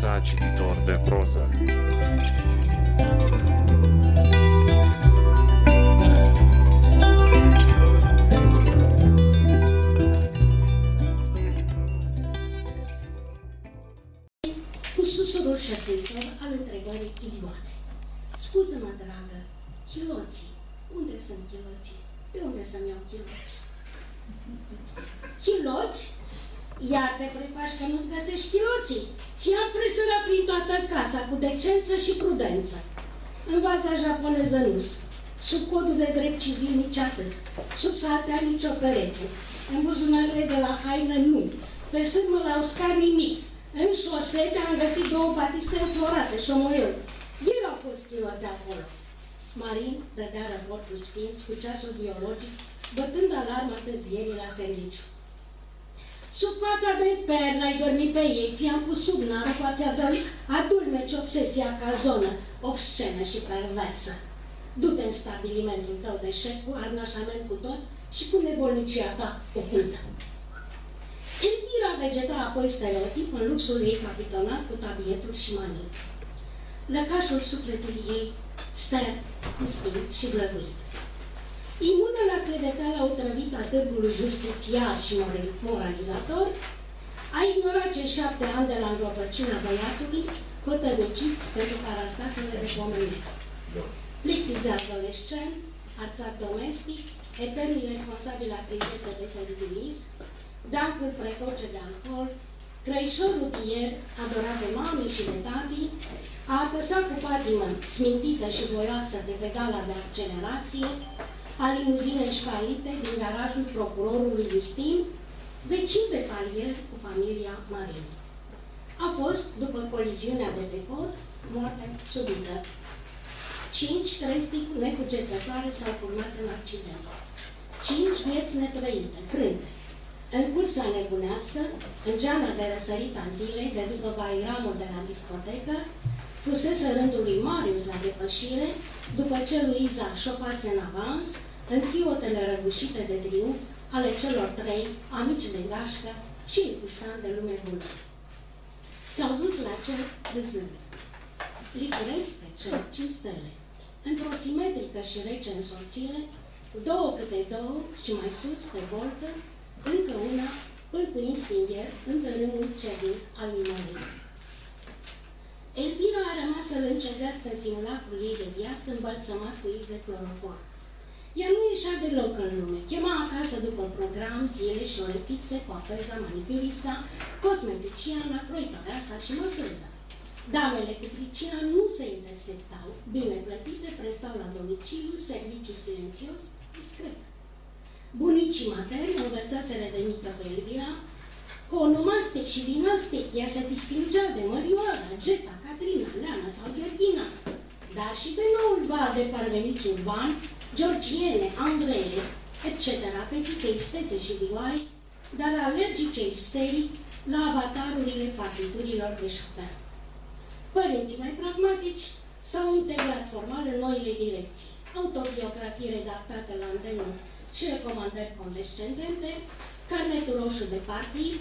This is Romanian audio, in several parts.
Viața cititor de proză Iar te prefaci că nu-ți găsești chiloții. Ți-am presărat prin toată casa cu decență și prudență. În vaza japoneză nu Sub codul de drept civil nici atât. Sub satea nici o pereche. În buzunarele de la haină nu. Pe sârmă la uscar nimic. În șosete am găsit două batiste înflorate, șomoiul. Ieri au fost chiloți acolo. Marin dădea raportul stins cu ceasul biologic, bătând alarma târzierii la serviciu. Sub fața de pernă ai dormit pe ei, ți-am pus sub nară cu ați adulmeci obsesia ca zonă, obscenă și perversă. Du-te în stabilimentul tău de șef cu arnașament cu tot și cu nevolnicia ta ocultă. Elvira vegeta apoi stereotip în luxul ei capitonat cu tabietul și manii. Lăcașul sufletului ei ster, pustin și vlăguit. Imună la la otrăvită a târgului justițiar și moralizator, a ignorat cei șapte ani de la îngropăciunea băiatului, cotădăciți pentru carastasele de pomenire. Plictis de adolescent, arțat domestic, eternii responsabil activitate de feribilism, dancul precoce de alcool, crăișorul Pierre, adorat de mami și de tati, a apăsat cu patimă smintită și voioasă de pedala de accelerație a limuzinei șpalite din garajul procurorului Justin, vecin de palier cu familia Marin. A fost, după coliziunea de pe pod, moarte subită. Cinci trăisti necugetătoare s-au urmat în accident. Cinci vieți netrăite, frânte. În cursa nebunească, în geana de răsărit a zilei, de după bairamul de la discotecă, fusese rândul lui Marius la depășire, după ce Luiza șopase în avans, în chiotele răgușite de triumf ale celor trei, amici de gașcă și încuștan de lume bună. S-au dus la cer râzând. Livresc pe cer cinci stele. Într-o simetrică și rece însoțire, două câte două și mai sus, pe voltă, încă una, pâlpâind stinger între râmul cedit al minunii. Elvira a rămas să-l încezească în simulacrul ei de viață, îmbălsămat cu iz de cloroform. Ea nu ieșea deloc în lume. Chema acasă după program, zile și ore fixe cu apeza manicurista, cosmeticiana, croitoreasa și măsăza. Damele cu pricina nu se intersectau, bine plătite, prestau la domiciliu, serviciu silențios, discret. Bunicii materni învățaseră de mică pe Elvira, cu onomastic și dinastic ea se distingea de Mărioara, Geta, Catrina, Leana sau Gheorghina, dar și de noul val de parveniți urban, georgiene, andreele, etc., fetițe istețe și vioai, dar alergice isteric la avatarurile partiturilor de Chopin. Părinții mai pragmatici s-au integrat formal în noile direcții. Autobiografie redactată la antenă și recomandări condescendente, carnetul roșu de partii,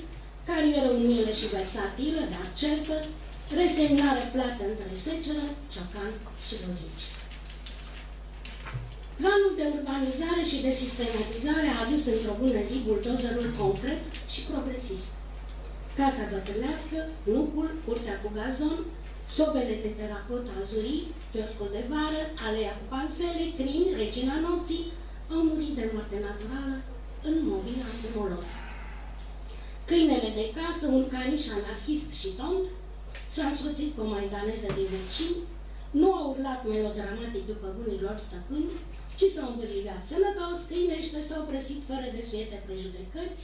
carieră umilă și versatilă, dar certă, resemnare plată între seceră, ciocan și lozici. Planul de urbanizare și de sistematizare a adus într-o bună zi buldozerul concret și progresist. Casa bătrânească, nucul, curtea cu gazon, sobele de teracot azurii, chioșcul de vară, aleea cu pansele, crini, regina nopții, au murit de moarte naturală în mobil antemolos. Câinele de casă, un caniș anarhist și tont, s-a însoțit cu o maidaneză de vecini, nu a urlat melodramatic după bunilor stăpâni, ci s-au îmbrăgat sănătos, câinește, s-au prăsit fără de suiete prejudecăți,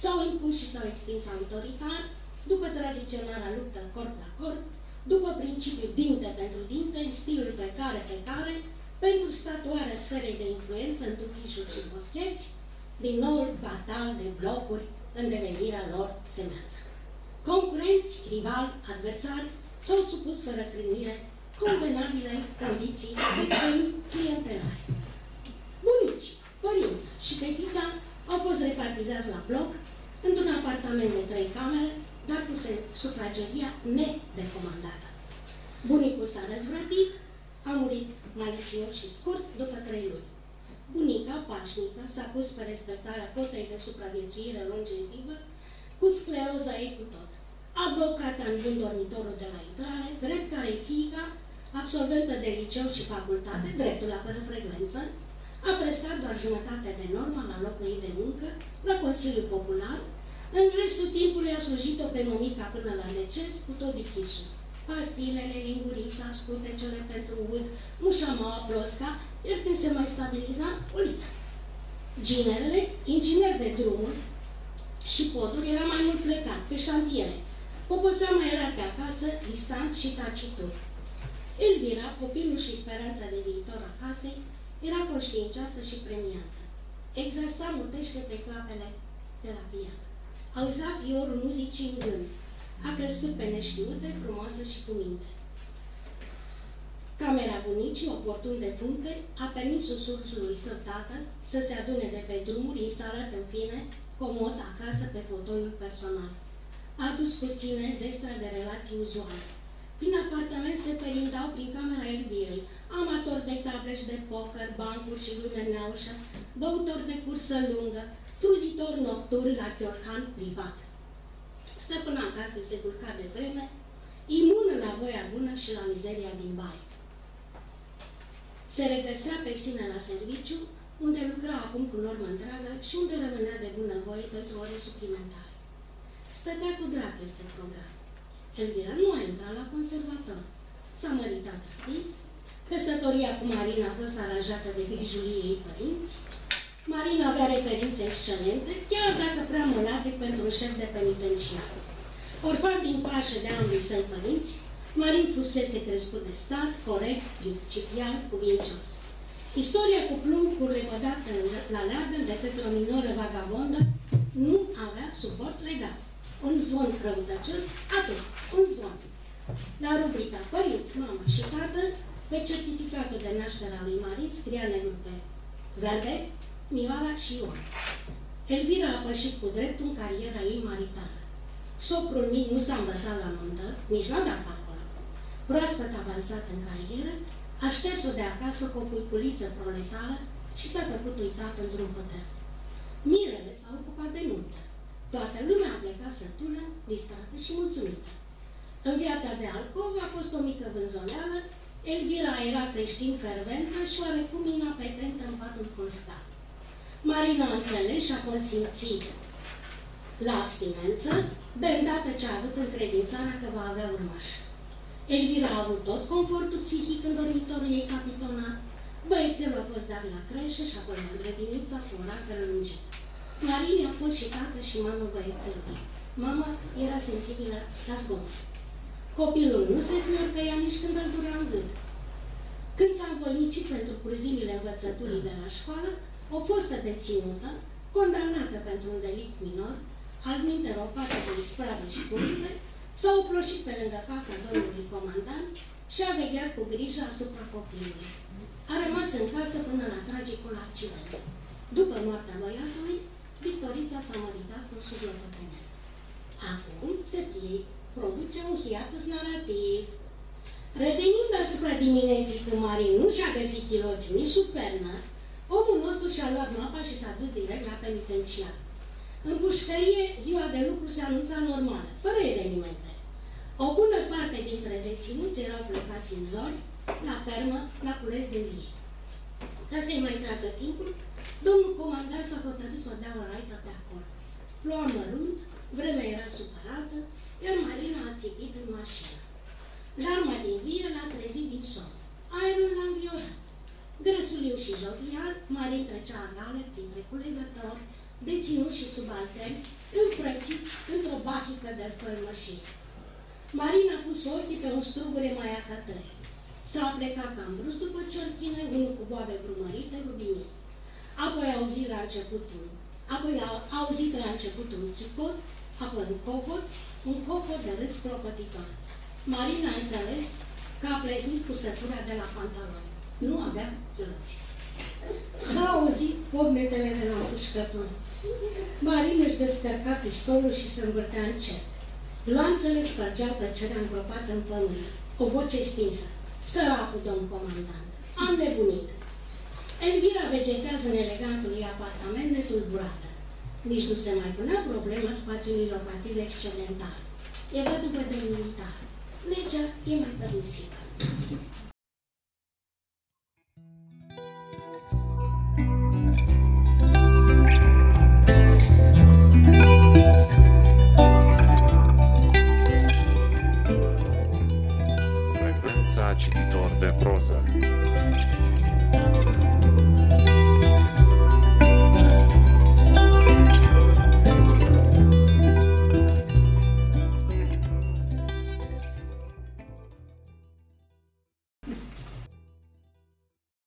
s-au impus și s-au extins autoritar, după tradiționala luptă corp la corp, după principiul dinte pentru dinte, în stilul pe care pe care, pentru statuarea sferei de influență în tufișuri și boscheți, din nou batal de blocuri în devenirea lor semeață. Concurenți, rivali, adversari s-au supus fără crânire convenabile condiții de clientelare. Bunici, părința și fetița au fost repartizați la bloc într-un apartament de trei camere, dar cu sufrageria nedecomandată. Bunicul s-a răzvrătit, a murit malițios și scurt după trei luni. Bunica, pașnică, s-a pus pe respectarea cotei de supraviețuire longevivă cu scleroza ei cu tot. A blocat în dormitorul de la intrare, drept care fiica, absolventă de liceu și facultate, dreptul la fără frecvență, a prestat doar jumătate de normă la locul ei de muncă, la Consiliul Popular, în restul timpului a slujit-o pe mămica până la deces cu tot dichisul. Pastilele, lingurița, scutecele pentru ud, mușamaua, plosca, iar când se mai stabiliza, ulița. Ginerele, inginer de drumuri și poduri, era mai mult plecat, pe șantiere. Poposea mai era pe acasă, distant și tacitur. Elvira, copilul și speranța de viitor a casei, era conștiincioasă și premiată. Exersa mutește pe clapele de la pian. Auzea viorul muzicii în gând. A crescut pe neștiute, frumoasă și cu minte. Camera bunicii, oportun de functe, a permis sursului său tată să se adune de pe drumuri, instalat în fine, comod acasă pe fotoiul personal. A adus cu sine zestra de relații uzuale. Prin apartament se perindau prin camera Elvirei, amatori de table și de poker, bancuri și lume neaușă, băutori de cursă lungă, truditor nocturn la Chiorhan privat. Stăpâna acasă se culca de vreme, imună la voia bună și la mizeria din baie. Se regăsea pe sine la serviciu, unde lucra acum cu normă întreagă și unde rămânea de bună voie pentru ore suplimentare. Stătea cu drag peste program. Elvira nu a intrat la conservator. S-a măritat fi, căsătoria cu Marina a fost aranjată de grijulii ei părinți, Marina avea referințe excelente, chiar dacă prea molate pentru un șef de penitenciar. Orfan din pașă de ambii săi părinți, Marin fusese crescut de stat, corect, principial, cuvincios. Istoria cu plumbul lepădat la leagă de către o minoră vagabondă nu avea suport legal. Un zvon crăutăcios, atât, un zvon. La rubrica Părinți, mamă și tată, pe certificatul de naștere a lui Marin scria negru pe verde, Mioara și Ioan. Elvira a pășit cu dreptul în cariera ei maritală. Socrul mic nu s-a învățat la nuntă, nici n-a dat acolo. Proaspăt avansat în carieră, a șters-o de acasă cu o puiculiță proletară și s-a făcut uitat într-un hotel. Mirele s-a ocupat de nuntă. Toată lumea a plecat sătulă, distrată și mulțumită. În viața de alcov a fost o mică vânzoleală, Elvira era creștin ferventă și oarecum inapetentă în patul conjugal. Marina a înțeles și a consimțit la abstinență, de îndată ce a avut încredințarea că va avea urmaș. Elvira a avut tot confortul psihic în dormitorul ei capitonat, băiețelul a fost dat la creșă și apoi la grădinița cu ora prelungită. Marina a fost și tată și mamă băiețelului. Mama era sensibilă la zgomot. Copilul nu se ea nici când îl durea în gând. Când s-a învoinicit pentru curzimile învățăturii de la școală, o fostă deținută, condamnată pentru un delict minor, al minteropată de ispravă și curite, s-a oploșit pe lângă casa domnului comandant și a vegheat cu grijă asupra copilului. A rămas în casă până la tragicul accident. După moartea băiatului, Victorița s-a măritat cu sublăpătenie. Acum se produce un hiatus narrativ. Revenind asupra dimineții când Marin nu și-a găsit chiloții nici sub pernă, Omul nostru și-a luat mapa și s-a dus direct la penitenciar. În pușcărie, ziua de lucru se anunța normală, fără evenimente. O bună parte dintre deținuți erau plecați în zori, la fermă, la cules de vie. Ca să-i mai tragă timpul, domnul comandant s-a hotărât să o dea o raită pe acolo. Ploua mărunt, vremea era supărată, iar Marina a țipit în mașină. Larma din vie l-a trezit din somn. Aerul l-a înviorat. Grăsuliu și jovial, Marin trecea agale printre culegători, deținuți și subalterni, împrățiți într-o bahică de fărmășie. Marina a pus ochii pe un strugure mai acătări. S-a plecat cam brusc după ciorchine, unul cu boabe brumărite, rubinii. Apoi a auzit la începutul, apoi a auzit la începutul un chicot, apoi un cocot, un cocot de râs clopotitor. Marina a înțeles că a pleznit cu sătura de la pantaloni nu avea chiloți. S-a auzit pornetele de la împușcături. Marin își descărca pistolul și se învârtea încet. Gloanțele spărgeau tăcerea îngropată în pământ. O voce stinsă. Săracul domn comandant. Am nebunit. Elvira vegetează în elegantul ei apartament netulburată. Nici nu se mai punea problema spațiului locativ excedentar. E văduvă de militar. Legea e mai permisivă. Frecvența cititor de proză